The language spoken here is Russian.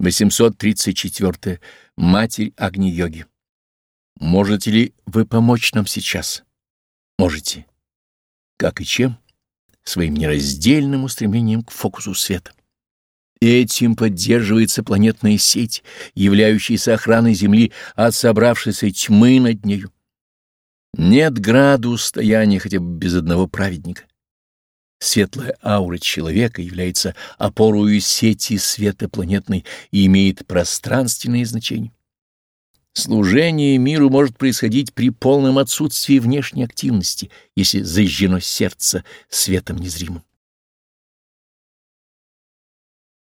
834. Матерь Агни-йоги. Можете ли вы помочь нам сейчас? Можете. Как и чем? Своим нераздельным устремлением к фокусу света. Этим поддерживается планетная сеть, являющаяся охраной Земли от собравшейся тьмы над нею. Нет граду стояния хотя бы без одного праведника. Светлая аура человека является опорою сети света планетной и имеет пространственное значение. Служение миру может происходить при полном отсутствии внешней активности, если зажжено сердце светом незримым.